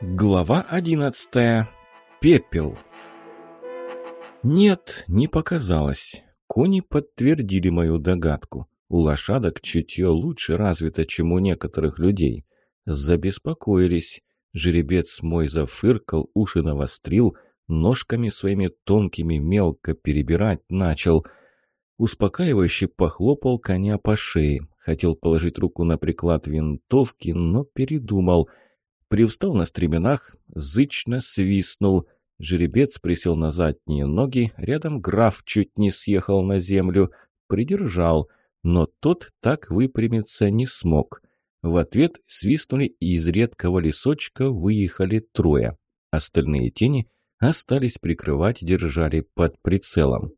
Глава одиннадцатая. Пепел. Нет, не показалось. Кони подтвердили мою догадку. У лошадок чутье лучше развито, чем у некоторых людей. Забеспокоились. Жеребец мой зафыркал, уши навострил, ножками своими тонкими мелко перебирать начал. Успокаивающе похлопал коня по шее. Хотел положить руку на приклад винтовки, но передумал. Привстал на стременах, зычно свистнул. Жеребец присел на задние ноги, рядом граф чуть не съехал на землю. Придержал, но тот так выпрямиться не смог. В ответ свистнули, и из редкого лесочка выехали трое. Остальные тени остались прикрывать, держали под прицелом.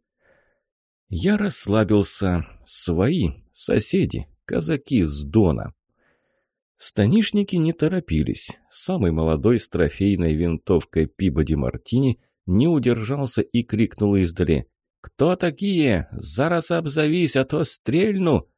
Я расслабился. Свои, соседи, казаки с Дона. Станишники не торопились. Самый молодой с трофейной винтовкой Пибоди Мартини не удержался и крикнул издали. «Кто такие? Зараз обзовись, а то стрельну!»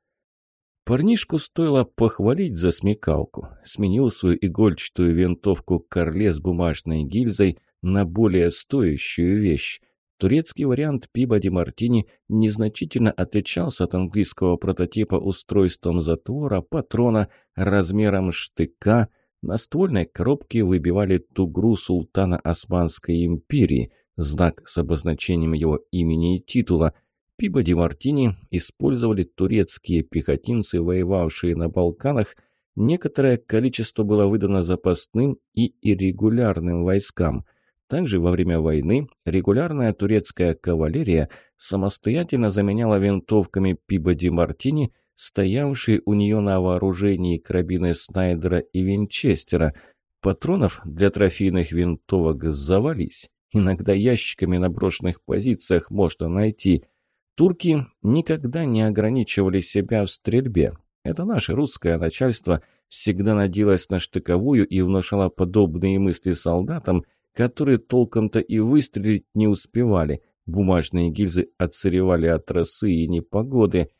Парнишку стоило похвалить за смекалку. Сменил свою игольчатую винтовку Карле с бумажной гильзой на более стоящую вещь. Турецкий вариант Пибоди Мартини незначительно отличался от английского прототипа устройством затвора, патрона, размером штыка. На ствольной коробке выбивали тугру султана Османской империи, знак с обозначением его имени и титула – Пибоди Мартини использовали турецкие пехотинцы, воевавшие на Балканах. Некоторое количество было выдано запасным и иррегулярным войскам. Также во время войны регулярная турецкая кавалерия самостоятельно заменяла винтовками Пибоди Мартини, стоявшие у нее на вооружении карабины Снайдера и Винчестера. Патронов для трофейных винтовок завались. Иногда ящиками на брошенных позициях можно найти – Турки никогда не ограничивали себя в стрельбе. Это наше русское начальство всегда надеялось на штыковую и внушало подобные мысли солдатам, которые толком-то и выстрелить не успевали. Бумажные гильзы отсыревали от росы и непогоды.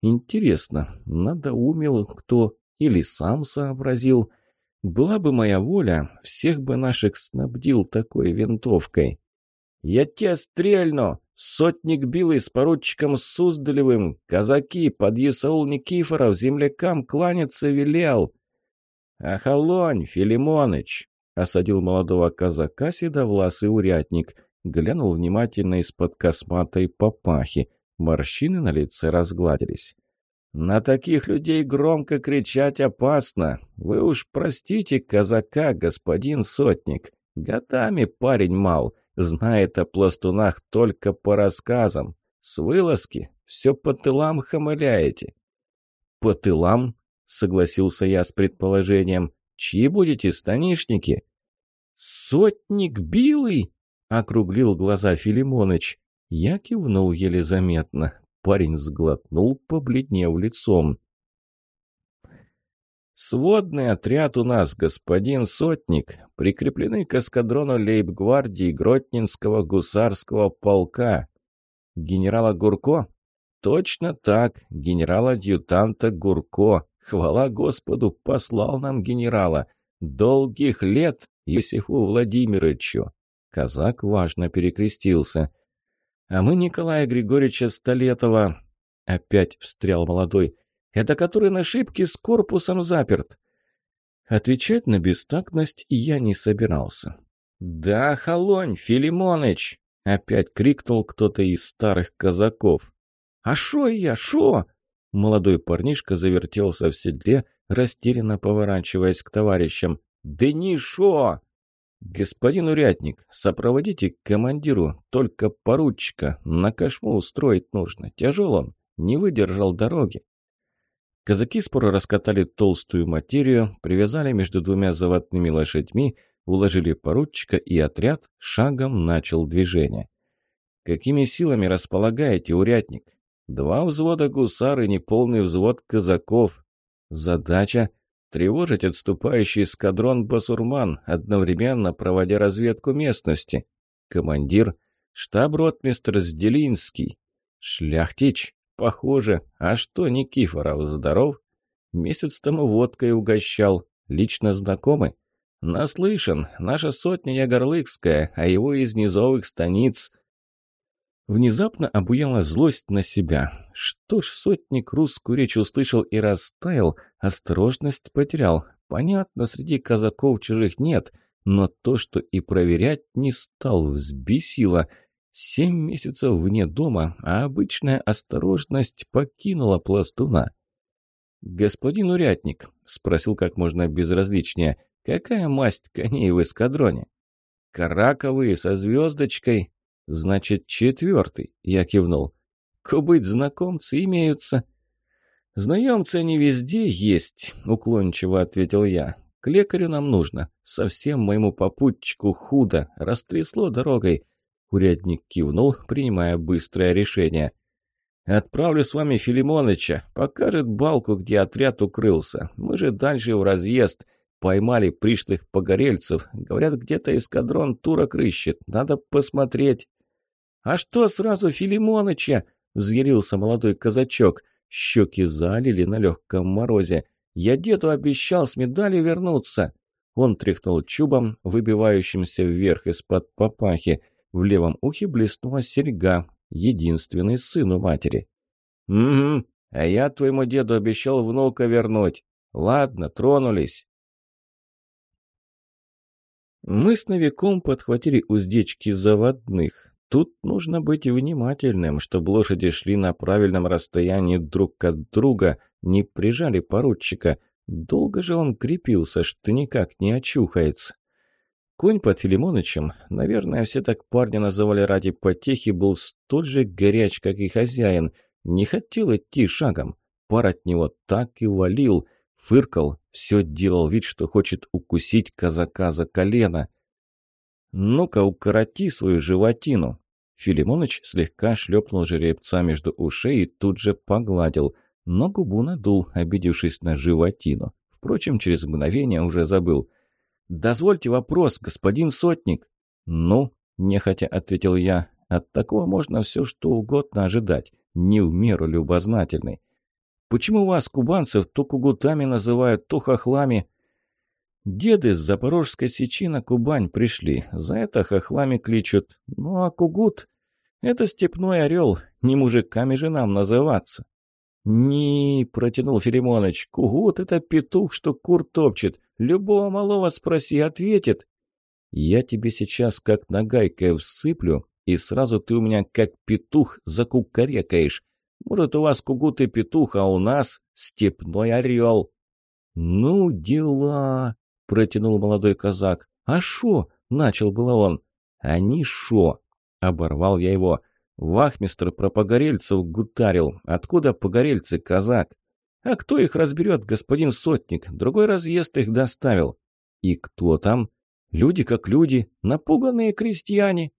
Интересно, надоумил кто или сам сообразил? Была бы моя воля, всех бы наших снабдил такой винтовкой. «Я тебя стрельну!» Сотник Билый с поручиком Суздалевым, казаки, подъясаул Никифоров, землякам кланяться велел. «Ахалонь, Филимоныч!» — осадил молодого казака седовласый урядник. Глянул внимательно из-под косматой папахи. Морщины на лице разгладились. «На таких людей громко кричать опасно. Вы уж простите казака, господин сотник. Годами парень мал». Знает о пластунах только по рассказам. С вылазки все по тылам хамыляете». «По тылам?» — согласился я с предположением. «Чьи будете, станишники?» «Сотник Билый!» — округлил глаза Филимоныч. Я кивнул еле заметно. Парень сглотнул, побледнев лицом. «Сводный отряд у нас, господин Сотник, прикреплены к эскадрону лейб-гвардии Гротнинского гусарского полка. Генерала Гурко?» «Точно так, генерал-адъютанта Гурко. Хвала Господу, послал нам генерала. Долгих лет Есифу Владимировичу!» Казак важно перекрестился. «А мы Николая Григорьевича Столетова...» Опять встрял молодой. Это который на шибке с корпусом заперт». Отвечать на бестактность я не собирался. «Да, холонь, Филимоныч!» — опять крикнул кто-то из старых казаков. «А шо я, шо?» Молодой парнишка завертелся в седле, растерянно поворачиваясь к товарищам. «Да не шо!» «Господин урядник, сопроводите к командиру, только поручика, на кошму устроить нужно, тяжел он, не выдержал дороги». Казаки споро раскатали толстую материю, привязали между двумя заводными лошадьми, уложили поручика, и отряд шагом начал движение. «Какими силами располагаете, урядник?» «Два взвода гусар и неполный взвод казаков. Задача — тревожить отступающий эскадрон басурман, одновременно проводя разведку местности. Командир — штаб-ротмистр Сделинский. Шляхтич «Похоже. А что, Никифоров, здоров? Месяц тому водкой угощал. Лично знакомы?» «Наслышан. Наша сотня Ягорлыкская, а его из низовых станиц». Внезапно обуяла злость на себя. Что ж, сотник русскую речь услышал и растаял, осторожность потерял. Понятно, среди казаков чужих нет, но то, что и проверять не стал, взбесило. Семь месяцев вне дома, а обычная осторожность покинула пластуна. «Господин урядник», — спросил как можно безразличнее, — «какая масть коней в эскадроне?» «Караковые со звездочкой», «Значит, четвертый», — я кивнул. «Кубыть знакомцы имеются». «Знаемцы они везде есть», — уклончиво ответил я. «К лекарю нам нужно. Совсем моему попутчику худо. Растрясло дорогой». Урядник кивнул, принимая быстрое решение. «Отправлю с вами Филимоныча. Покажет балку, где отряд укрылся. Мы же дальше в разъезд. Поймали пришлых погорельцев. Говорят, где-то эскадрон турок рыщет. Надо посмотреть». «А что сразу Филимоныча?» – взъярился молодой казачок. Щеки залили на легком морозе. «Я деду обещал с медалью вернуться!» Он тряхнул чубом, выбивающимся вверх из-под папахи. В левом ухе блеснула серьга, единственный сын у матери. «Угу, а я твоему деду обещал внука вернуть. Ладно, тронулись». Мы с новиком подхватили уздечки заводных. Тут нужно быть внимательным, чтобы лошади шли на правильном расстоянии друг от друга, не прижали поручика. Долго же он крепился, что никак не очухается. Конь под Филимонычем, наверное, все так парня называли ради потехи, был столь же горяч, как и хозяин. Не хотел идти шагом. Пар от него так и валил. Фыркал, все делал вид, что хочет укусить казака за колено. «Ну-ка, укороти свою животину!» Филимоныч слегка шлепнул жеребца между ушей и тут же погладил, но губу надул, обидевшись на животину. Впрочем, через мгновение уже забыл. «Дозвольте вопрос, господин сотник!» «Ну?» – нехотя ответил я. «От такого можно все что угодно ожидать, не в меру любознательный. Почему вас, кубанцев, то кугутами называют, то хохлами?» Деды с Запорожской сечи на Кубань пришли, за это хохлами кличут. Ну а Кугут — это степной орел, не мужиками же нам называться. «Не», — протянул Филимоныч, — «Кугут — это петух, что кур топчет. Любого малого спроси, ответит». «Я тебе сейчас как нагайкой всыплю, и сразу ты у меня как петух закукарекаешь. Может, у вас Кугут и петух, а у нас степной орел». «Ну, дела!» – протянул молодой казак. «А шо?» – начал было он. «Они шо?» – оборвал я его. «Вахмистр про погорельцев гутарил. Откуда погорельцы, казак?» «А кто их разберет, господин сотник? Другой разъезд их доставил». «И кто там?» «Люди как люди, напуганные крестьяне».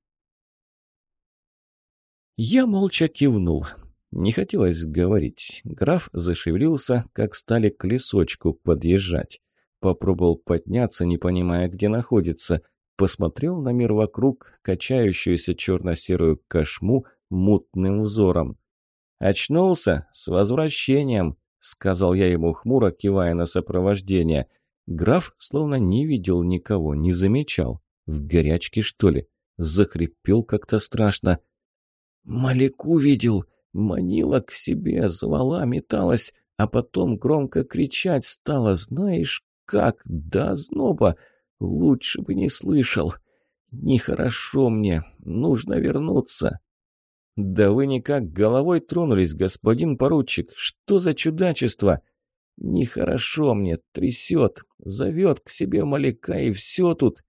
Я молча кивнул. Не хотелось говорить. Граф зашевелился, как стали к лесочку подъезжать. Попробовал подняться, не понимая, где находится. Посмотрел на мир вокруг, качающуюся черно-серую кошму мутным взором. «Очнулся? С возвращением!» — сказал я ему хмуро, кивая на сопровождение. Граф словно не видел никого, не замечал. В горячке, что ли? Захрипел как-то страшно. «Маляку видел!» Манила к себе, звала, металась, а потом громко кричать стала. Знаешь, как до зноба. Лучше бы не слышал. Нехорошо мне. Нужно вернуться. Да вы никак головой тронулись, господин поручик. Что за чудачество? Нехорошо мне. Трясет. Зовет к себе маляка и все тут.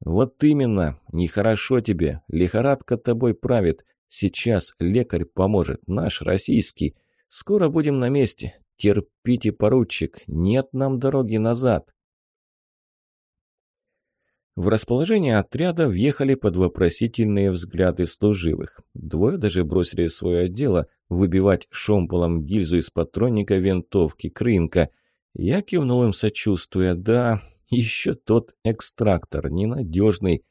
Вот именно. Нехорошо тебе. Лихорадка тобой правит. Сейчас лекарь поможет. Наш российский. Скоро будем на месте. «Терпите, поручик, нет нам дороги назад!» В расположение отряда въехали под вопросительные взгляды служивых. Двое даже бросили свое дело выбивать шомполом гильзу из патронника винтовки Крынка. Я кивнул им сочувствуя. Да, еще тот экстрактор, ненадежный.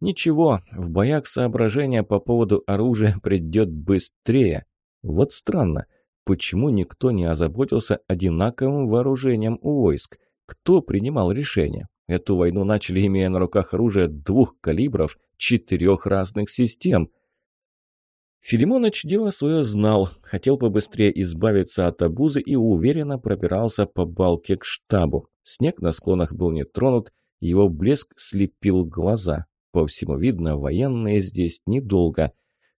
Ничего, в боях соображения по поводу оружия придет быстрее. Вот странно. Почему никто не озаботился одинаковым вооружением у войск? Кто принимал решение? Эту войну начали, имея на руках оружие двух калибров, четырех разных систем. Филимоныч дело свое знал, хотел побыстрее избавиться от обузы и уверенно пробирался по балке к штабу. Снег на склонах был не тронут, его блеск слепил глаза. По всему видно, военные здесь недолго.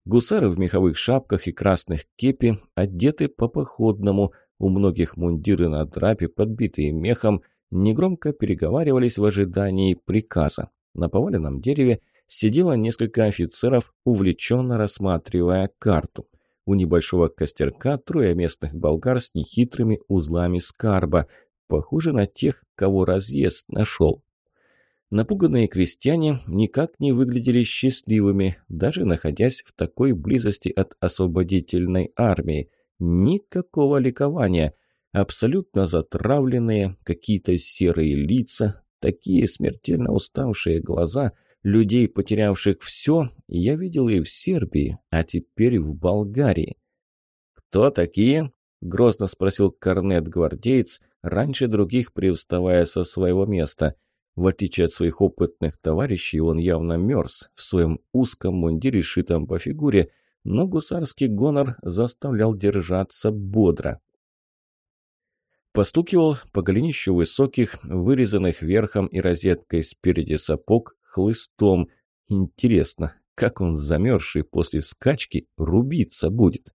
Гусары в меховых шапках и красных кепи одеты по-походному, у многих мундиры на драпе, подбитые мехом, негромко переговаривались в ожидании приказа. На поваленном дереве сидело несколько офицеров, увлеченно рассматривая карту. У небольшого костерка трое местных болгар с нехитрыми узлами скарба, похоже на тех, кого разъезд нашел. Напуганные крестьяне никак не выглядели счастливыми, даже находясь в такой близости от освободительной армии. Никакого ликования. Абсолютно затравленные, какие-то серые лица, такие смертельно уставшие глаза – людей, потерявших все, я видел и в Сербии, а теперь в Болгарии. «Кто такие?» – грозно спросил корнет-гвардеец, раньше других привставая со своего места. В отличие от своих опытных товарищей, он явно мерз в своем узком мундире, шитом по фигуре, но гусарский гонор заставлял держаться бодро. Постукивал по голенищу высоких, вырезанных верхом и розеткой спереди сапог, хлыстом. Интересно, как он замерзший после скачки рубиться будет?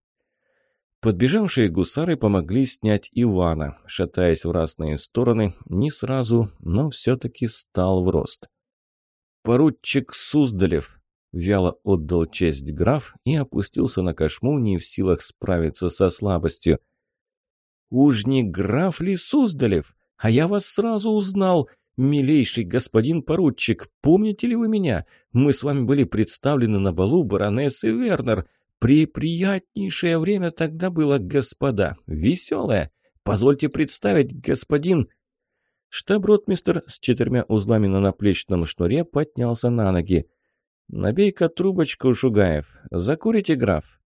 Подбежавшие гусары помогли снять Ивана, шатаясь в разные стороны, не сразу, но все-таки стал в рост. «Поручик Суздалев!» – вяло отдал честь граф и опустился на кошму, не в силах справиться со слабостью. «Уж не граф ли Суздалев? А я вас сразу узнал! «Милейший господин поручик, помните ли вы меня? Мы с вами были представлены на балу баронессы Вернер. Приприятнейшее время тогда было, господа. Веселое. Позвольте представить, господин...» Штаб-ротмистер с четырьмя узлами на наплечном шнуре поднялся на ноги. «Набей-ка трубочку, Шугаев. Закурите, граф?»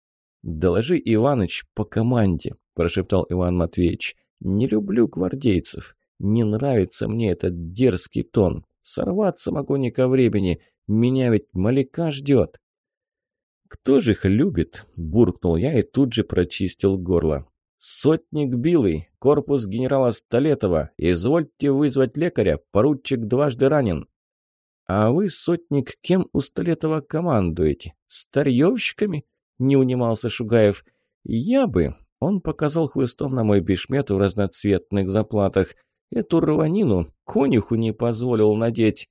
«Доложи, Иваныч, по команде», – прошептал Иван Матвеевич. «Не люблю гвардейцев. Не нравится мне этот дерзкий тон. Сорваться могу не ко времени. Меня ведь Маляка ждет. «Кто же их любит?» – буркнул я и тут же прочистил горло. «Сотник Билый, корпус генерала Столетова. Извольте вызвать лекаря, поручик дважды ранен». «А вы, сотник, кем у Столетова командуете? Старьевщиками?» – не унимался Шугаев. «Я бы...» – он показал хлыстом на мой бешмет в разноцветных заплатах. Эту рванину конюху не позволил надеть.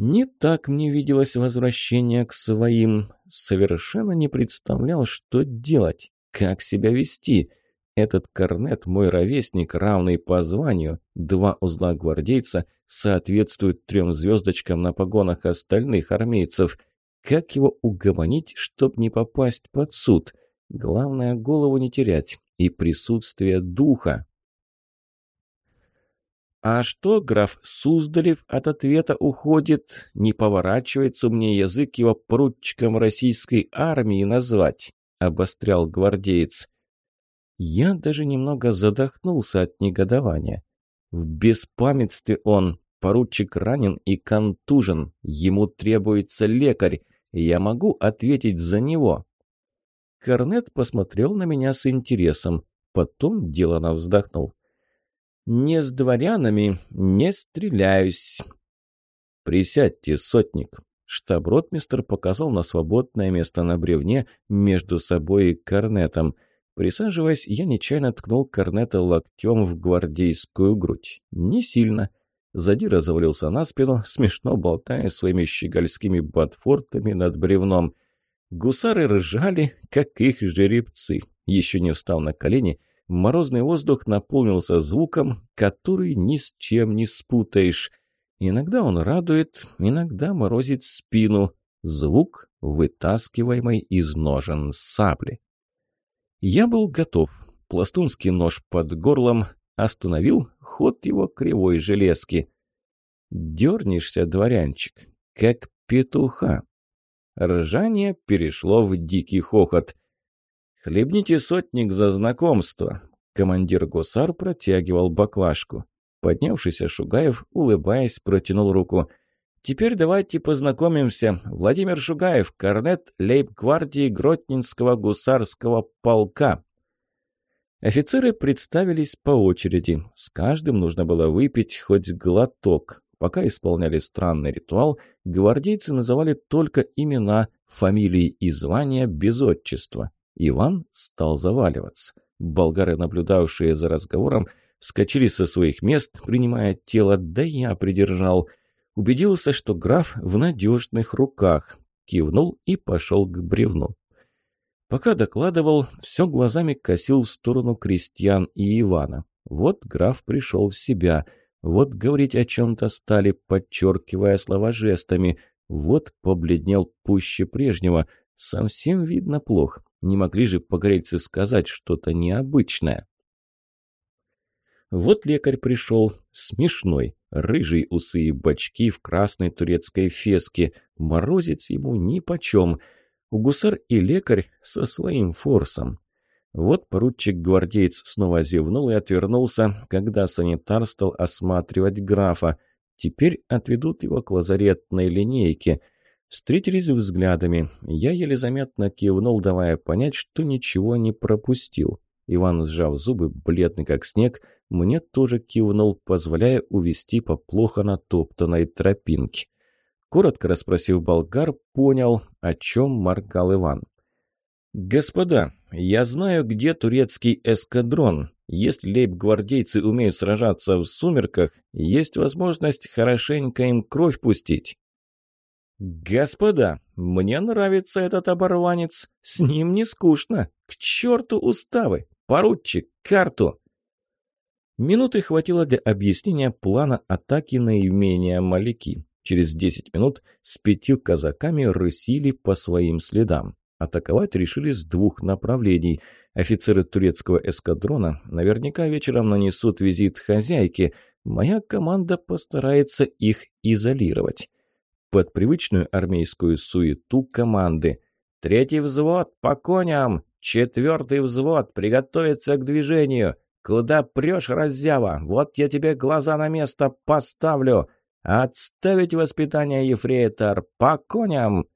Не так мне виделось возвращение к своим. Совершенно не представлял, что делать, как себя вести. Этот корнет мой ровесник, равный по званию. Два узла гвардейца соответствуют трем звездочкам на погонах остальных армейцев. Как его угомонить, чтоб не попасть под суд? Главное, голову не терять и присутствие духа. «А что граф Суздалев от ответа уходит? Не поворачивается мне язык его поручиком российской армии назвать?» – обострял гвардеец. Я даже немного задохнулся от негодования. В беспамятстве он, поручик ранен и контужен, ему требуется лекарь, я могу ответить за него. Корнет посмотрел на меня с интересом, потом делано вздохнул. «Не с дворянами не стреляюсь». «Присядьте, сотник». Штаб-ротмистр показал на свободное место на бревне между собой и корнетом. Присаживаясь, я нечаянно ткнул корнета локтем в гвардейскую грудь. Не сильно. Задира завалился на спину, смешно болтая своими щегольскими ботфортами над бревном. Гусары ржали, как их жеребцы. Еще не встал на колени, Морозный воздух наполнился звуком, который ни с чем не спутаешь. Иногда он радует, иногда морозит спину. Звук, вытаскиваемый из ножен сабли. Я был готов. Пластунский нож под горлом остановил ход его кривой железки. Дернешься, дворянчик, как петуха. Ржание перешло в дикий хохот – «Хлебните сотник за знакомство!» Командир гусар протягивал баклажку. Поднявшийся Шугаев, улыбаясь, протянул руку. «Теперь давайте познакомимся. Владимир Шугаев, корнет лейб-гвардии Гротнинского гусарского полка». Офицеры представились по очереди. С каждым нужно было выпить хоть глоток. Пока исполняли странный ритуал, гвардейцы называли только имена, фамилии и звания без отчества. Иван стал заваливаться. Болгары, наблюдавшие за разговором, вскочили со своих мест, принимая тело, да я придержал. Убедился, что граф в надежных руках. Кивнул и пошел к бревну. Пока докладывал, все глазами косил в сторону крестьян и Ивана. Вот граф пришел в себя – вот говорить о чем-то стали, подчеркивая слова жестами. Вот побледнел пуще прежнего. Совсем видно плохо. Не могли же погорельцы сказать что-то необычное. Вот лекарь пришел, смешной, рыжий усы и бочки в красной турецкой феске. Морозец ему нипочем. У гусар и лекарь со своим форсом. Вот поручик-гвардеец снова зевнул и отвернулся, когда санитар стал осматривать графа. Теперь отведут его к лазаретной линейке. Встретились взглядами. Я еле заметно кивнул, давая понять, что ничего не пропустил. Иван, сжав зубы, бледный как снег, мне тоже кивнул, позволяя увести по плохо натоптанной тропинке. Коротко расспросив болгар, понял, о чем моргал Иван. «Господа, я знаю, где турецкий эскадрон. Если лейб-гвардейцы умеют сражаться в сумерках, есть возможность хорошенько им кровь пустить». «Господа, мне нравится этот оборванец. С ним не скучно. К черту уставы! Поручик, карту!» Минуты хватило для объяснения плана атаки на имение Маляки. Через десять минут с пятью казаками рысили по своим следам. Атаковать решили с двух направлений. Офицеры турецкого эскадрона наверняка вечером нанесут визит хозяйке. Моя команда постарается их изолировать. Под привычную армейскую суету команды. «Третий взвод, по коням! Четвертый взвод, приготовиться к движению! Куда прешь, раззява? Вот я тебе глаза на место поставлю! Отставить воспитание, ефрейтор! По коням!»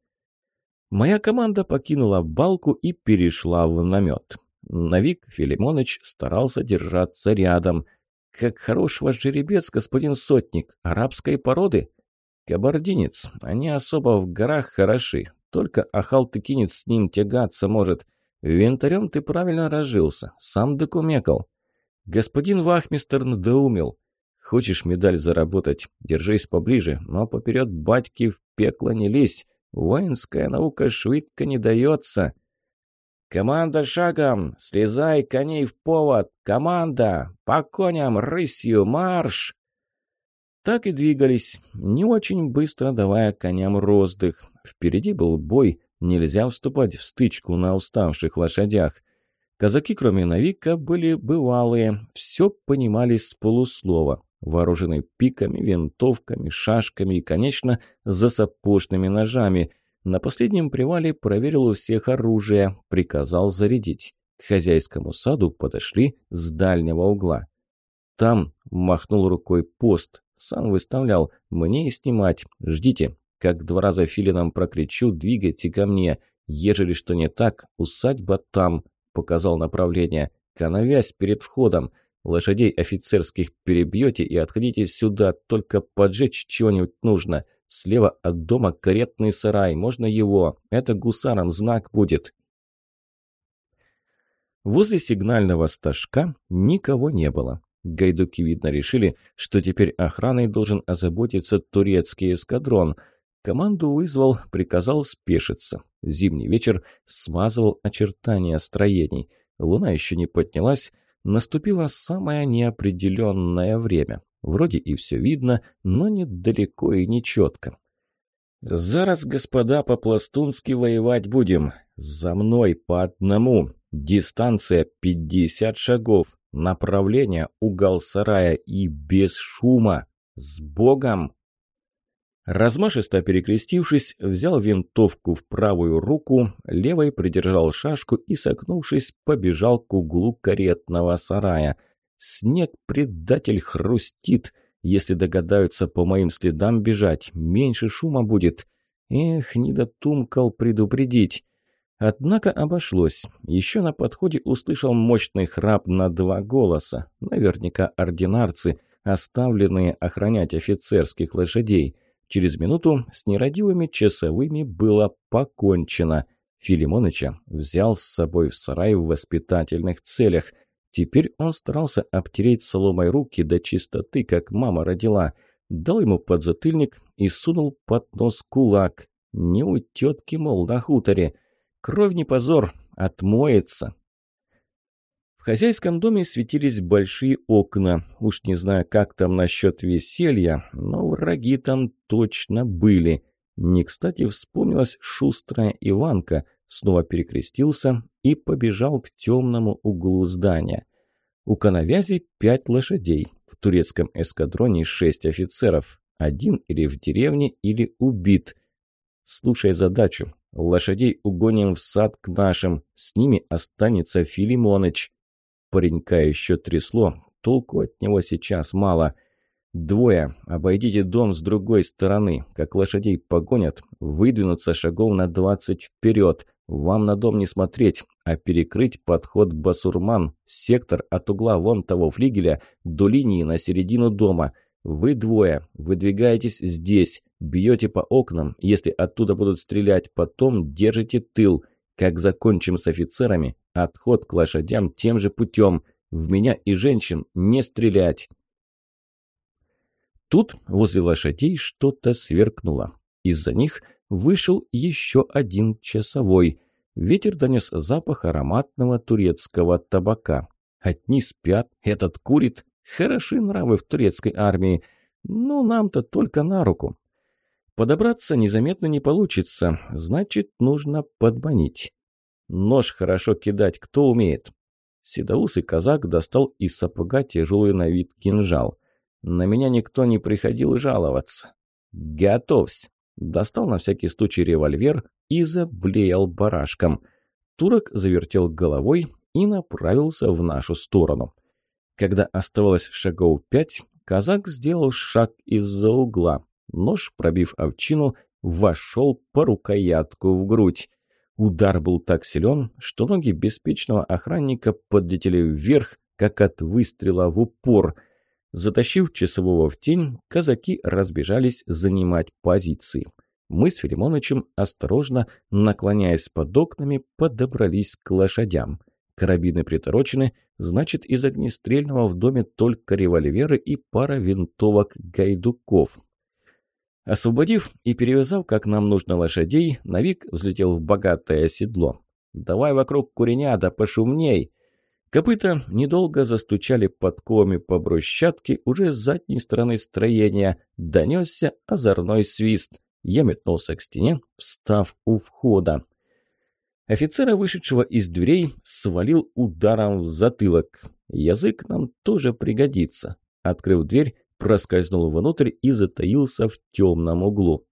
Моя команда покинула балку и перешла в намет. Навик Филимоныч старался держаться рядом. «Как хорош ваш жеребец, господин сотник, арабской породы?» «Кабардинец, они особо в горах хороши, только ахалтыкинец с ним тягаться может. Винтарем ты правильно разжился, сам докумекал». «Господин Вахмистер надоумел. Хочешь медаль заработать, держись поближе, но поперед батьки в пекло не лезь. Воинская наука швидко не дается. «Команда шагом! Слезай коней в повод! Команда! По коням рысью марш!» Так и двигались, не очень быстро давая коням роздых. Впереди был бой, нельзя вступать в стычку на уставших лошадях. Казаки, кроме Навика, были бывалые, все понимали с полуслова вооружены пиками, винтовками, шашками и, конечно, засапожными ножами. На последнем привале проверил у всех оружие, приказал зарядить. К хозяйскому саду подошли с дальнего угла. «Там», — махнул рукой пост, сам выставлял, мне и снимать, ждите. Как два раза филином прокричу, двигайте ко мне. Ежели что не так, усадьба там, показал направление. Коновязь перед входом. Лошадей офицерских перебьете и отходите сюда, только поджечь чего-нибудь нужно. Слева от дома каретный сарай, можно его. Это гусарам знак будет. Возле сигнального стажка никого не было. Гайдуки, видно, решили, что теперь охраной должен озаботиться турецкий эскадрон. Команду вызвал, приказал спешиться. Зимний вечер смазывал очертания строений. Луна еще не поднялась, Наступило самое неопределенное время. Вроде и все видно, но недалеко и нечетко. «Зараз, господа, по-пластунски воевать будем. За мной по одному. Дистанция пятьдесят шагов. Направление угол сарая и без шума. С Богом!» Размашисто перекрестившись, взял винтовку в правую руку, левой придержал шашку и, согнувшись, побежал к углу каретного сарая. Снег, предатель, хрустит. Если догадаются по моим следам бежать, меньше шума будет. Эх, не дотумкал предупредить. Однако обошлось. Еще на подходе услышал мощный храп на два голоса. Наверняка ординарцы, оставленные охранять офицерских лошадей. Через минуту с нерадивыми часовыми было покончено. Филимоныча взял с собой в сарай в воспитательных целях. Теперь он старался обтереть соломой руки до чистоты, как мама родила. Дал ему подзатыльник и сунул под нос кулак. Не у тетки, мол, на хуторе. Кровь не позор, отмоется. В хозяйском доме светились большие окна. Уж не знаю, как там насчет веселья, но враги там точно были. Не кстати вспомнилась шустрая Иванка, снова перекрестился и побежал к темному углу здания. У коновязи пять лошадей, в турецком эскадроне шесть офицеров, один или в деревне, или убит. Слушай задачу, Лошадей угоним в сад к нашим. С ними останется Филимоныч. Паренька еще трясло. Толку от него сейчас мало. Двое. Обойдите дом с другой стороны. Как лошадей погонят, выдвинуться шагов на двадцать вперед. Вам на дом не смотреть, а перекрыть подход басурман. Сектор от угла вон того флигеля до линии на середину дома. Вы двое. Выдвигаетесь здесь. Бьете по окнам, если оттуда будут стрелять, потом держите тыл. Как закончим с офицерами, отход к лошадям тем же путем. В меня и женщин не стрелять. Тут возле лошадей что-то сверкнуло. Из-за них вышел еще один часовой. Ветер донес запах ароматного турецкого табака. Одни спят, этот курит. Хороши нравы в турецкой армии. Ну, нам-то только на руку. Подобраться незаметно не получится, значит, нужно подманить. Нож хорошо кидать кто умеет? Седоусый казак достал из сапога тяжелый на вид кинжал. На меня никто не приходил жаловаться. Готовься. Достал на всякий случай револьвер и заблеял барашком. Турок завертел головой и направился в нашу сторону. Когда оставалось шагов пять, казак сделал шаг из-за угла. Нож, пробив овчину, вошел по рукоятку в грудь. Удар был так силен, что ноги беспечного охранника подлетели вверх, как от выстрела в упор. Затащив часового в тень, казаки разбежались занимать позиции. Мы с Филимонычем, осторожно, наклоняясь под окнами, подобрались к лошадям. Карабины приторочены, значит, из огнестрельного в доме только револьверы и пара винтовок гайдуков. Освободив и перевязав, как нам нужно, лошадей, Навик взлетел в богатое седло. «Давай вокруг куреня, да пошумней!» Копыта недолго застучали подковами по брусчатке, уже с задней стороны строения донесся озорной свист. Я метнулся к стене, встав у входа. Офицера, вышедшего из дверей, свалил ударом в затылок. Язык нам тоже пригодится. Открыв дверь, проскользнул внутрь и затаился в темном углу.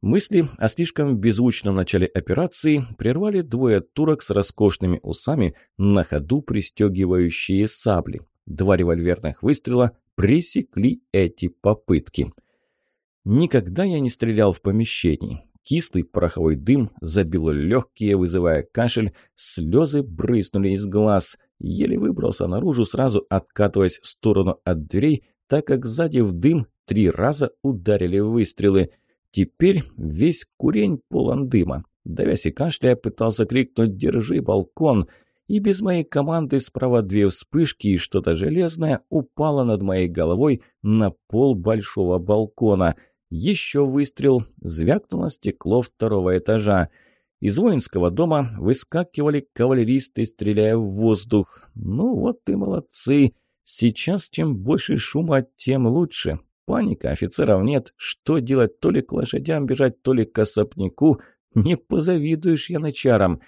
Мысли о слишком беззвучном начале операции прервали двое турок с роскошными усами, на ходу пристегивающие сабли. Два револьверных выстрела пресекли эти попытки. Никогда я не стрелял в помещении. Кислый пороховой дым забил легкие, вызывая кашель, слезы брызнули из глаз. Еле выбрался наружу, сразу откатываясь в сторону от дверей, так как сзади в дым три раза ударили выстрелы. Теперь весь курень полон дыма. Давясь и кашляя, пытался крикнуть «Держи балкон!» И без моей команды справа две вспышки и что-то железное упало над моей головой на пол большого балкона – еще выстрел, звякнуло стекло второго этажа. Из воинского дома выскакивали кавалеристы, стреляя в воздух. Ну вот и молодцы. Сейчас чем больше шума, тем лучше. Паника, офицеров нет. Что делать? То ли к лошадям бежать, то ли к особняку. Не позавидуешь я начарам.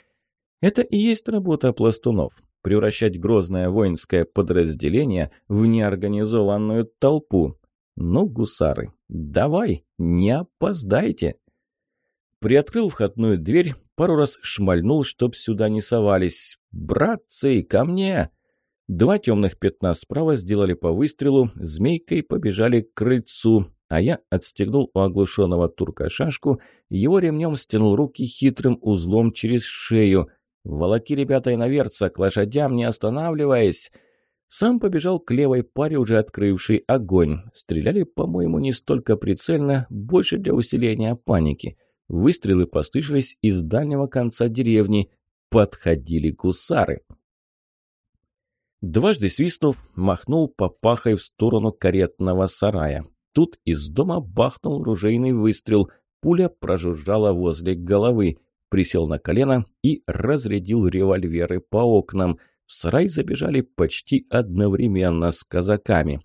Это и есть работа пластунов. Превращать грозное воинское подразделение в неорганизованную толпу. Ну, гусары, давай, не опоздайте. Приоткрыл входную дверь, пару раз шмальнул, чтоб сюда не совались. «Братцы, ко мне!» Два темных пятна справа сделали по выстрелу, змейкой побежали к крыльцу, а я отстегнул у оглушенного турка шашку, его ремнем стянул руки хитрым узлом через шею. «Волоки, ребята, наверца, к лошадям не останавливаясь!» Сам побежал к левой паре, уже открывшей огонь. Стреляли, по-моему, не столько прицельно, больше для усиления паники. Выстрелы послышались из дальнего конца деревни. Подходили гусары. Дважды свистнув, махнул попахой в сторону каретного сарая. Тут из дома бахнул ружейный выстрел. Пуля прожужжала возле головы. Присел на колено и разрядил револьверы по окнам. В сарай забежали почти одновременно с казаками.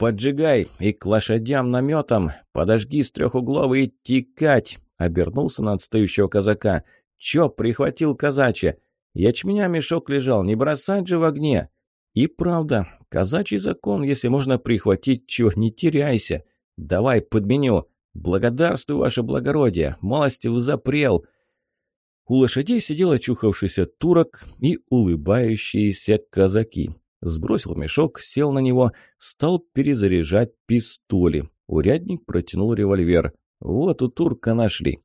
«Поджигай и к лошадям наметом! Подожги с трехугловой текать!» — обернулся на отстающего казака. «Чё, прихватил казачья? Ячменя мешок лежал, не бросать же в огне!» «И правда, казачий закон, если можно прихватить, чё, не теряйся! Давай, подменю! Благодарствую, ваше благородие! Малостив запрел!» У лошадей сидел очухавшийся турок и улыбающиеся казаки. Сбросил мешок, сел на него, стал перезаряжать пистоли. Урядник протянул револьвер. «Вот у турка нашли».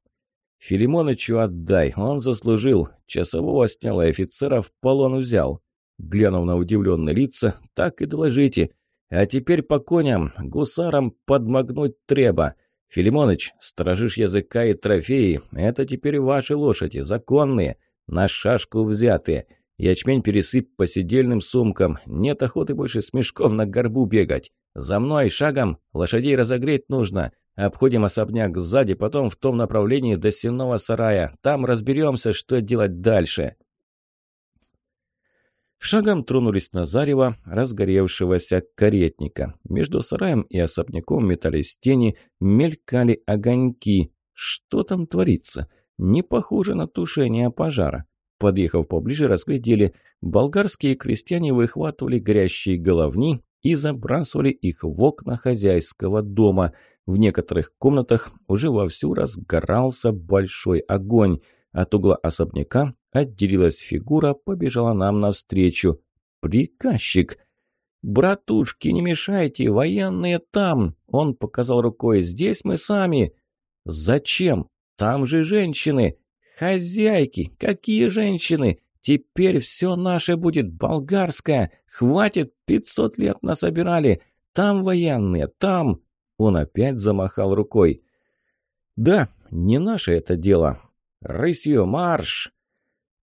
«Филимонычу отдай, он заслужил. Часового снял и офицера в полон взял». Глянув на удивленные лица, так и доложите. «А теперь по коням, гусарам подмогнуть треба. «Филимоныч, сторожишь языка и трофеи – это теперь ваши лошади, законные, на шашку взятые. Ячмень пересыпь по сидельным сумкам, нет охоты больше с мешком на горбу бегать. За мной, шагом, лошадей разогреть нужно. Обходим особняк сзади, потом в том направлении до сенного сарая. Там разберемся, что делать дальше». Шагом тронулись на зарево разгоревшегося каретника. Между сараем и особняком метались тени, мелькали огоньки. Что там творится? Не похоже на тушение пожара. Подъехав поближе, разглядели. Болгарские крестьяне выхватывали горящие головни и забрасывали их в окна хозяйского дома. В некоторых комнатах уже вовсю разгорался большой огонь. От угла особняка Отделилась фигура, побежала нам навстречу. «Приказчик!» «Братушки, не мешайте, военные там!» Он показал рукой. «Здесь мы сами!» «Зачем? Там же женщины!» «Хозяйки! Какие женщины? Теперь все наше будет болгарское! Хватит, пятьсот лет насобирали! Там военные, там!» Он опять замахал рукой. «Да, не наше это дело. Рысью марш!»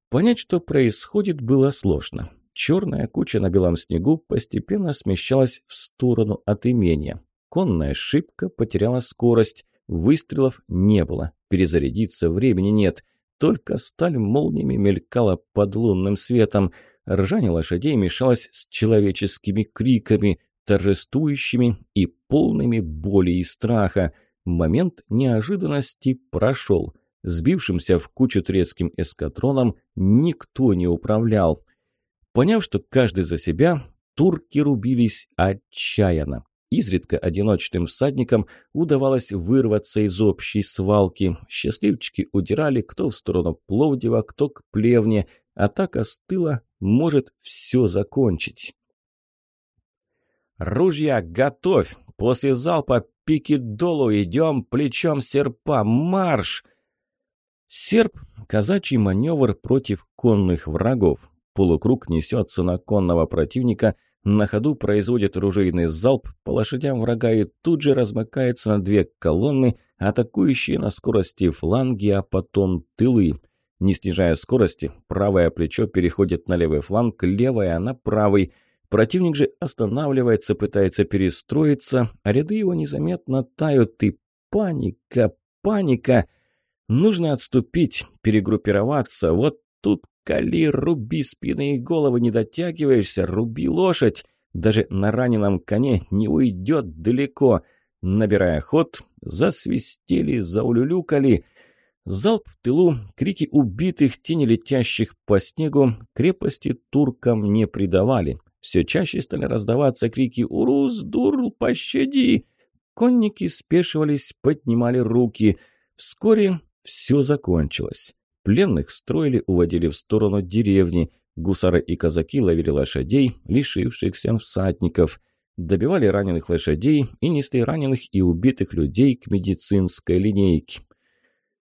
Понять, что происходит, было сложно. Черная куча на белом снегу постепенно смещалась в сторону от имения. Конная шибка потеряла скорость, выстрелов не было, перезарядиться времени нет. Только сталь молниями мелькала под лунным светом. Ржание лошадей мешалось с человеческими криками, торжествующими и полными боли и страха. Момент неожиданности прошел. Сбившимся в кучу турецким эскадроном никто не управлял. Поняв, что каждый за себя, турки рубились отчаянно. Изредка одиночным всадникам удавалось вырваться из общей свалки. Счастливчики удирали кто в сторону Пловдива, кто к Плевне. Атака с тыла может все закончить. «Ружья готовь! После залпа пики долу идем плечом серпа! Марш!» Серп – казачий маневр против конных врагов. Полукруг несется на конного противника, на ходу производит ружейный залп по лошадям врага и тут же размыкается на две колонны, атакующие на скорости фланги, а потом тылы. Не снижая скорости, правое плечо переходит на левый фланг, левое – на правый. Противник же останавливается, пытается перестроиться, а ряды его незаметно тают, и паника, паника – Нужно отступить, перегруппироваться. Вот тут кали, руби спины и головы, не дотягиваешься, руби лошадь. Даже на раненом коне не уйдет далеко. Набирая ход, засвистели, заулюлюкали. Залп в тылу, крики убитых, тени летящих по снегу крепости туркам не придавали. Все чаще стали раздаваться крики «Урус, дурл, пощади!». Конники спешивались, поднимали руки. Вскоре все закончилось. Пленных строили, уводили в сторону деревни. Гусары и казаки ловили лошадей, лишившихся всадников, добивали раненых лошадей и несли раненых и убитых людей к медицинской линейке.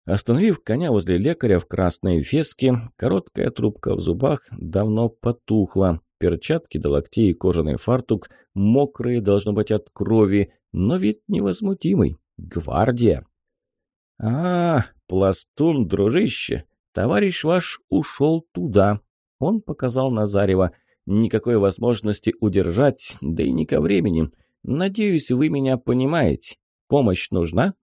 Остановив коня возле лекаря в красной феске, короткая трубка в зубах давно потухла. Перчатки до локтей и кожаный фартук, мокрые, должно быть, от крови, но вид невозмутимый. Гвардия. «А, пластун, дружище, товарищ ваш ушел туда», — он показал Назарева. «Никакой возможности удержать, да и не ко времени. Надеюсь, вы меня понимаете. Помощь нужна?»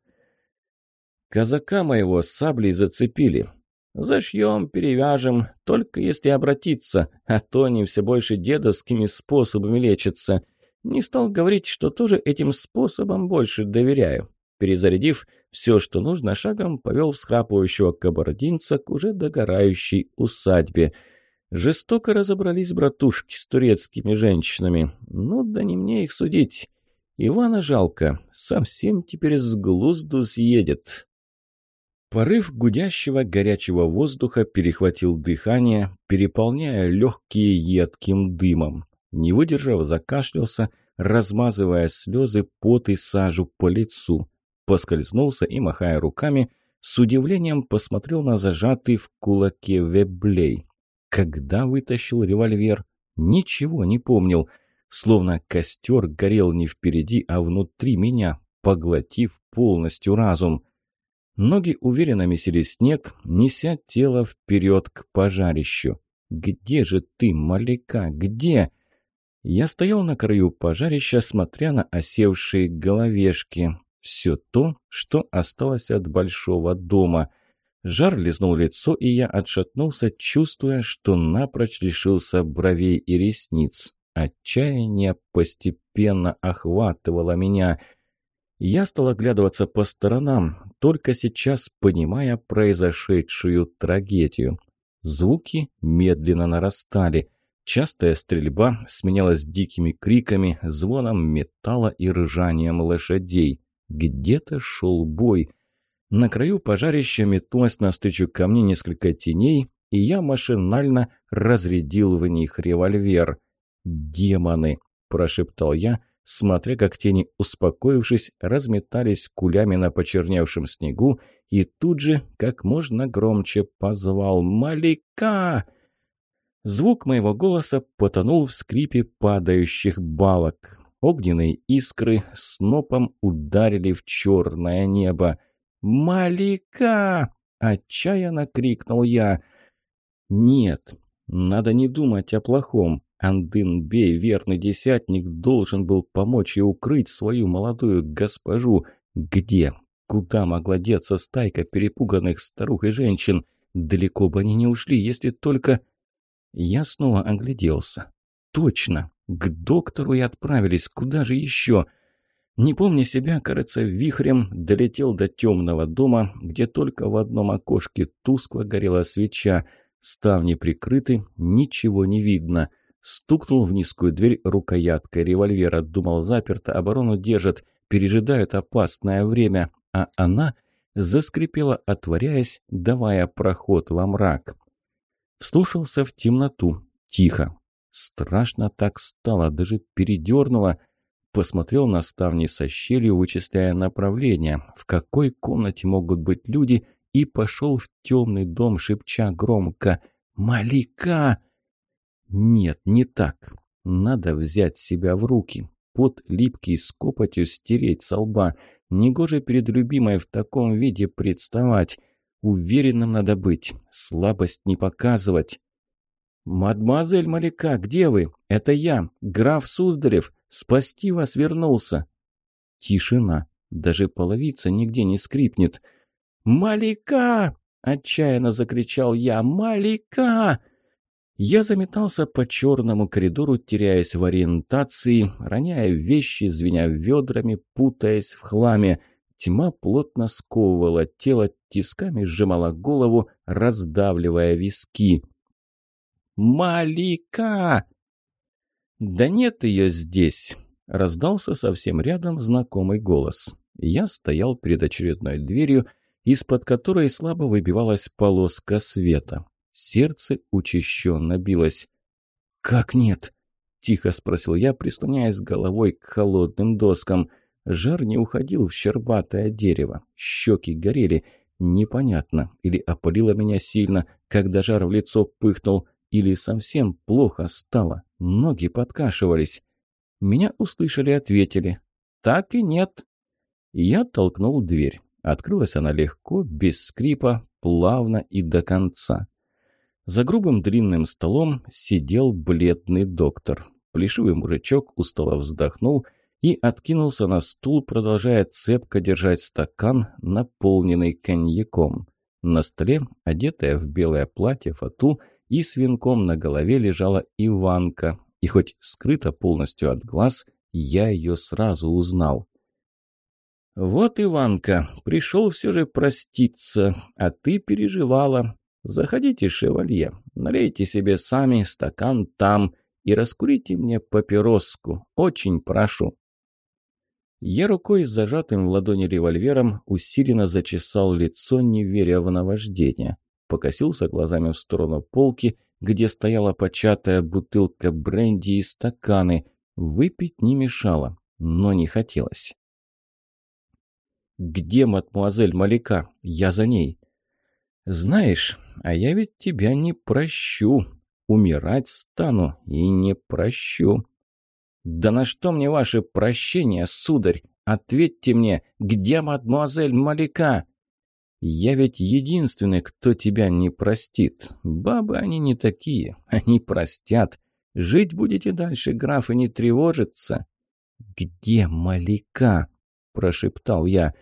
Казака моего саблей зацепили. Зашьем, перевяжем, только если обратиться, а то они все больше дедовскими способами лечатся. Не стал говорить, что тоже этим способом больше доверяю. Перезарядив все, что нужно, шагом повел всхрапывающего кабардинца к уже догорающей усадьбе. Жестоко разобрались братушки с турецкими женщинами. Ну да не мне их судить. Ивана жалко, совсем теперь с глузду съедет. Порыв гудящего горячего воздуха перехватил дыхание, переполняя легкие едким дымом. Не выдержав, закашлялся, размазывая слезы, пот и сажу по лицу. Поскользнулся и, махая руками, с удивлением посмотрел на зажатый в кулаке веблей. Когда вытащил револьвер? Ничего не помнил. Словно костер горел не впереди, а внутри меня, поглотив полностью разум. Ноги уверенно месили снег, неся тело вперед к пожарищу. «Где же ты, Маляка, где?» Я стоял на краю пожарища, смотря на осевшие головешки. Все то, что осталось от большого дома. Жар лизнул лицо, и я отшатнулся, чувствуя, что напрочь лишился бровей и ресниц. Отчаяние постепенно охватывало меня – я стал оглядываться по сторонам, только сейчас понимая произошедшую трагедию. Звуки медленно нарастали. Частая стрельба сменялась дикими криками, звоном металла и ржанием лошадей. Где-то шел бой. На краю пожарища метнулось навстречу ко мне несколько теней, и я машинально разрядил в них револьвер. «Демоны!» – прошептал я – смотря как тени, успокоившись, разметались кулями на почерневшем снегу и тут же, как можно громче, позвал «Малика!». Звук моего голоса потонул в скрипе падающих балок. Огненные искры снопом ударили в черное небо. «Малика!» – отчаянно крикнул я. «Нет, надо не думать о плохом. Андын-бей, верный десятник, должен был помочь и укрыть свою молодую госпожу. Где? Куда могла деться стайка перепуганных старух и женщин? Далеко бы они не ушли, если только... Я снова огляделся. Точно, к доктору и отправились. Куда же еще? Не помня себя, кажется, вихрем долетел до темного дома, где только в одном окошке тускло горела свеча. Ставни прикрыты, ничего не видно. — Стукнул в низкую дверь рукояткой револьвера. Думал, заперто, оборону держат, пережидают опасное время. А она заскрипела, отворяясь, давая проход во мрак. Вслушался в темноту. Тихо. Страшно так стало, даже передернуло. Посмотрел на ставни со щелью, вычисляя направление, в какой комнате могут быть люди, и пошел в темный дом, шепча громко «Малика!» Нет, не так. Надо взять себя в руки. Под липкий с копотью стереть со лба. Негоже перед любимой в таком виде представать. Уверенным надо быть. Слабость не показывать. «Мадемуазель Маляка, где вы? Это я, граф Суздалев. Спасти вас вернулся». Тишина. Даже половица нигде не скрипнет. «Маляка!» – отчаянно закричал я. «Маляка!» Я заметался по черному коридору, теряясь в ориентации, роняя вещи, звеня ведрами, путаясь в хламе. Тьма плотно сковывала тело, тисками сжимала голову, раздавливая виски. «Малика!» «Да нет ее здесь!» — раздался совсем рядом знакомый голос. Я стоял перед очередной дверью, из-под которой слабо выбивалась полоска света. Сердце учащенно билось. «Как нет?» – тихо спросил я, прислоняясь головой к холодным доскам. Жар не уходил в щербатое дерево. Щеки горели. Непонятно, или опалило меня сильно, когда жар в лицо пыхнул, или совсем плохо стало. Ноги подкашивались. Меня услышали и ответили. «Так и нет». Я толкнул дверь. Открылась она легко, без скрипа, плавно и до конца. За грубым длинным столом сидел бледный доктор. Плешивый мужичок устало вздохнул и откинулся на стул, продолжая цепко держать стакан, наполненный коньяком. На столе, одетая в белое платье, фату и с венком на голове лежала Иванка, и хоть скрыта полностью от глаз, я ее сразу узнал. «Вот, Иванка, пришел все же проститься, а ты переживала. Заходите, шевалье, налейте себе сами стакан там и раскурите мне папироску, очень прошу». Я рукой с зажатым в ладони револьвером усиленно зачесал лицо, не веря в наваждение. Покосился глазами в сторону полки, где стояла початая бутылка бренди и стаканы. Выпить не мешало, но не хотелось. «Где мадмуазель Малика? Я за ней». «Знаешь, а я ведь тебя не прощу. Умирать стану и не прощу». «Да на что мне ваше прощение, сударь? Ответьте мне, где мадмуазель Малика?» «Я ведь единственный, кто тебя не простит. Бабы они не такие, они простят. Жить будете дальше, граф, и не тревожиться». «Где Малика?» – прошептал я.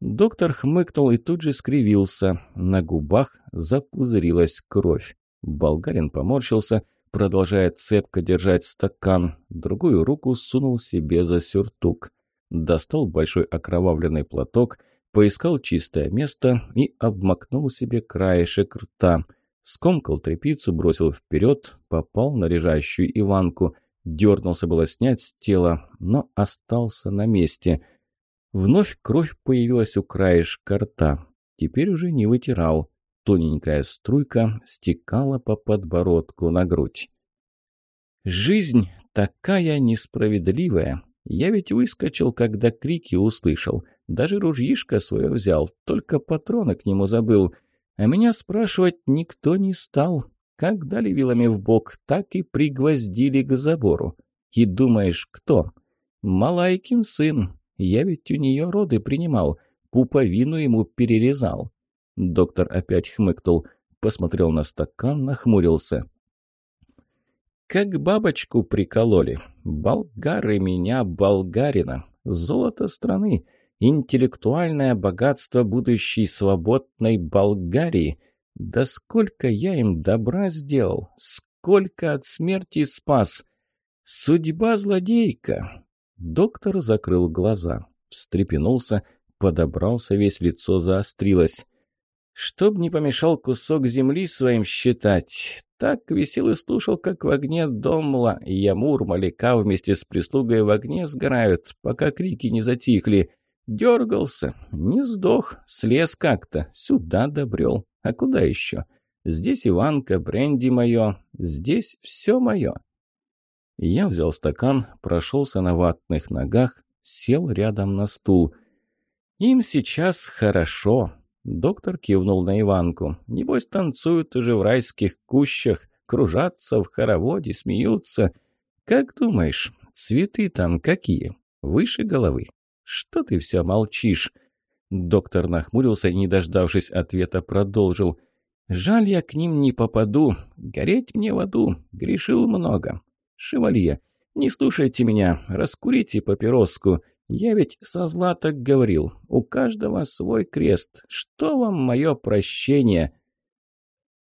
Доктор хмыкнул и тут же скривился. На губах запузырилась кровь. Болгарин поморщился, продолжая цепко держать стакан. Другую руку сунул себе за сюртук. Достал большой окровавленный платок, поискал чистое место и обмакнул себе краешек рта. Скомкал тряпицу, бросил вперед, попал на лежащую Иванку. Дернулся было снять с тела, но остался на месте – Вновь кровь появилась у краешка рта. Теперь уже не вытирал. Тоненькая струйка стекала по подбородку на грудь. «Жизнь такая несправедливая. Я ведь выскочил, когда крики услышал. Даже ружьишко свое взял, только патроны к нему забыл. А меня спрашивать никто не стал. Как дали вилами в бок, так и пригвоздили к забору. И думаешь, кто? Малайкин сын, я ведь у нее роды принимал, пуповину ему перерезал. Доктор опять хмыкнул, посмотрел на стакан, нахмурился. Как бабочку прикололи. Болгары меня, болгарина. Золото страны. Интеллектуальное богатство будущей свободной Болгарии. Да сколько я им добра сделал. Сколько от смерти спас. Судьба злодейка. Доктор закрыл глаза, встрепенулся, подобрался, весь лицо заострилось. «Чтоб не помешал кусок земли своим считать, так висел и слушал, как в огне Домла Ямур, Маляка вместе с прислугой в огне сгорают, пока крики не затихли. Дергался, не сдох, слез как-то, сюда добрел. А куда еще? Здесь Иванка, бренди мое, здесь все мое». Я взял стакан, прошелся на ватных ногах, сел рядом на стул. «Им сейчас хорошо», — доктор кивнул на Иванку. «Небось, танцуют уже в райских кущах, кружатся в хороводе, смеются. Как думаешь, цветы там какие? Выше головы? Что ты все молчишь?» Доктор нахмурился и, не дождавшись ответа, продолжил. «Жаль, я к ним не попаду. Гореть мне в аду. Грешил много. «Шевалье, не слушайте меня, раскурите папироску. Я ведь со зла так говорил. У каждого свой крест. Что вам мое прощение?»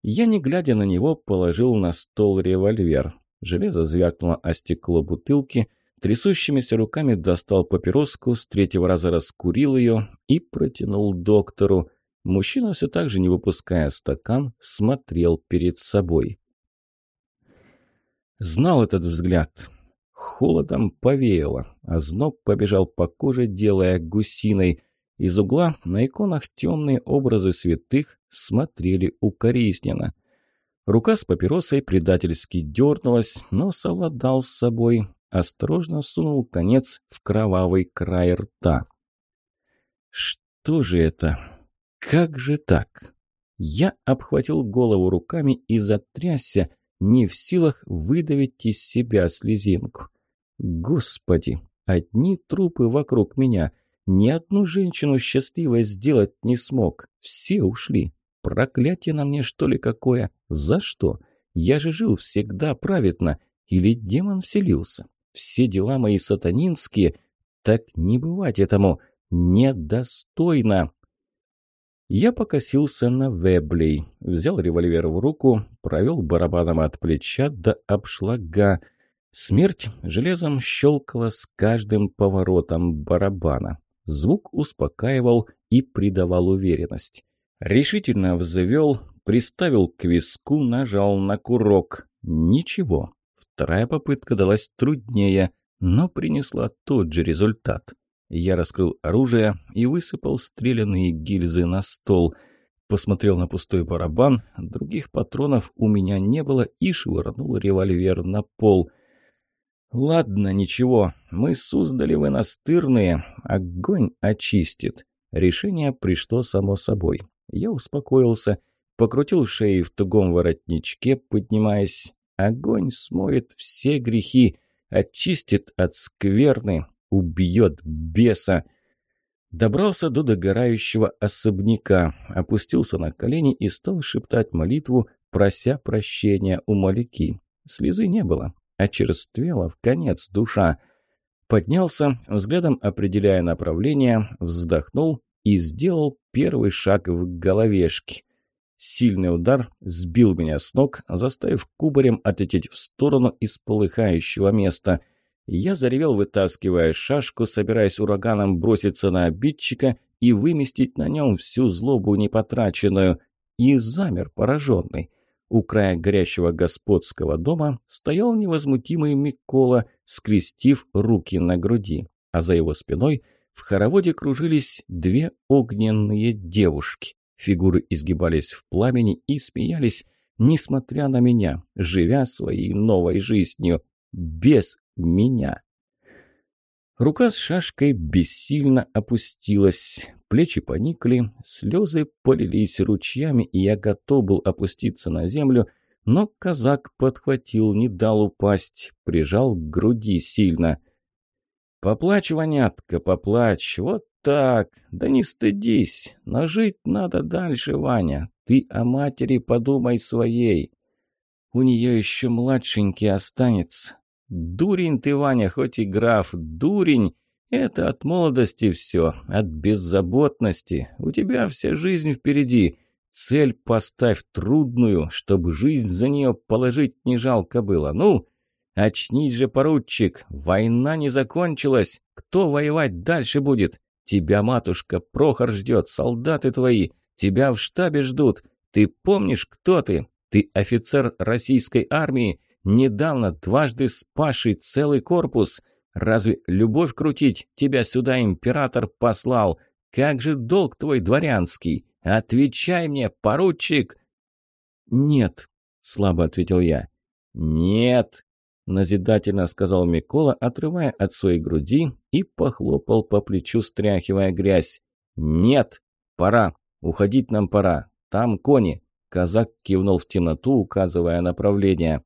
Я, не глядя на него, положил на стол револьвер. Железо звякнуло о стекло бутылки, трясущимися руками достал папироску, с третьего раза раскурил ее и протянул доктору. Мужчина, все так же не выпуская стакан, смотрел перед собой. Знал этот взгляд. Холодом повеяло, а зноб побежал по коже, делая гусиной. Из угла на иконах темные образы святых смотрели укоризненно. Рука с папиросой предательски дернулась, но совладал с собой, осторожно сунул конец в кровавый край рта. Что же это? Как же так? Я обхватил голову руками и затрясся, не в силах выдавить из себя слезинку. Господи, одни трупы вокруг меня. Ни одну женщину счастливой сделать не смог. Все ушли. Проклятие на мне, что ли, какое? За что? Я же жил всегда праведно. Или демон вселился? Все дела мои сатанинские. Так не бывать этому. Недостойно. Я покосился на Веблей, взял револьвер в руку, провел барабаном от плеча до обшлага. Смерть железом щелкала с каждым поворотом барабана. Звук успокаивал и придавал уверенность. Решительно взвел, приставил к виску, нажал на курок. Ничего. Вторая попытка далась труднее, но принесла тот же результат. Я раскрыл оружие и высыпал стрелянные гильзы на стол. Посмотрел на пустой барабан, других патронов у меня не было и швырнул револьвер на пол. «Ладно, ничего, мы Суздали вы настырные, огонь очистит». Решение пришло само собой. Я успокоился, покрутил шеи в тугом воротничке, поднимаясь. Огонь смоет все грехи, очистит от скверны, убьет беса. Добрался до догорающего особняка, опустился на колени и стал шептать молитву, прося прощения у Маляки. Слезы не было, очерствела в конец душа. Поднялся, взглядом определяя направление, вздохнул и сделал первый шаг в головешке. Сильный удар сбил меня с ног, заставив кубарем отлететь в сторону из полыхающего места. Я заревел, вытаскивая шашку, собираясь ураганом броситься на обидчика и выместить на нем всю злобу непотраченную, и замер пораженный. У края горящего господского дома стоял невозмутимый Микола, скрестив руки на груди, а за его спиной – в хороводе кружились две огненные девушки. Фигуры изгибались в пламени и смеялись, несмотря на меня, живя своей новой жизнью, без меня. Рука с шашкой бессильно опустилась, плечи поникли, слезы полились ручьями, и я готов был опуститься на землю, но казак подхватил, не дал упасть, прижал к груди сильно – «Поплачь, Ванятка, поплачь, вот так, да не стыдись, но жить надо дальше, Ваня, ты о матери подумай своей. У нее еще младшенький останется. Дурень ты, Ваня, хоть и граф, дурень, это от молодости все, от беззаботности, у тебя вся жизнь впереди». Цель поставь трудную, чтобы жизнь за нее положить не жалко было. Ну, «Очнись же, поручик! Война не закончилась! Кто воевать дальше будет? Тебя, матушка, Прохор ждет, солдаты твои! Тебя в штабе ждут! Ты помнишь, кто ты? Ты офицер российской армии, недавно дважды спасший целый корпус! Разве любовь крутить тебя сюда император послал? Как же долг твой дворянский? Отвечай мне, поручик!» «Нет», — слабо ответил я. «Нет», назидательно сказал Микола, отрывая от своей груди и похлопал по плечу, стряхивая грязь. «Нет! Пора! Уходить нам пора! Там кони!» Казак кивнул в темноту, указывая направление.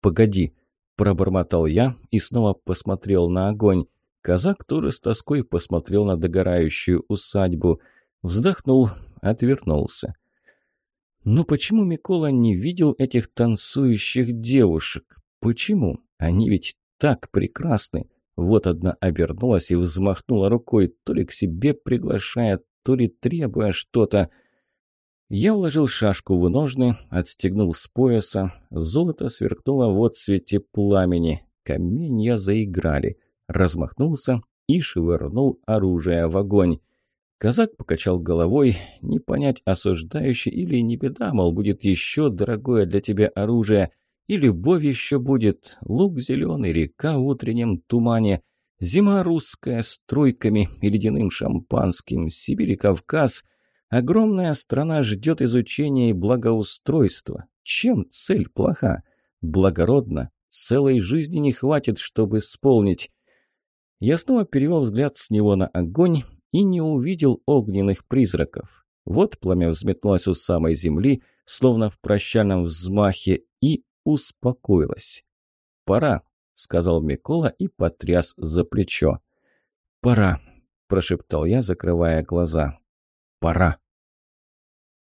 «Погоди!» – пробормотал я и снова посмотрел на огонь. Казак тоже с тоской посмотрел на догорающую усадьбу. Вздохнул, отвернулся. Но почему Микола не видел этих танцующих девушек? Почему? Они ведь так прекрасны. Вот одна обернулась и взмахнула рукой, то ли к себе приглашая, то ли требуя что-то. Я уложил шашку в ножны, отстегнул с пояса. Золото сверкнуло в отсвете пламени. Каменья заиграли. Размахнулся и швырнул оружие в огонь. Казак покачал головой, не понять осуждающий или не беда, мол, будет еще дорогое для тебя оружие, и любовь еще будет, лук зеленый, река в утреннем тумане, зима русская с тройками и ледяным шампанским, Сибирь и Кавказ. Огромная страна ждет изучения и благоустройства. Чем цель плоха? Благородно. Целой жизни не хватит, чтобы исполнить. Я снова перевел взгляд с него на огонь и не увидел огненных призраков. Вот пламя взметнулось у самой земли, словно в прощальном взмахе, и успокоилось. «Пора», — сказал Микола и потряс за плечо. «Пора», – прошептал я, закрывая глаза. «Пора».